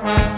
Bye.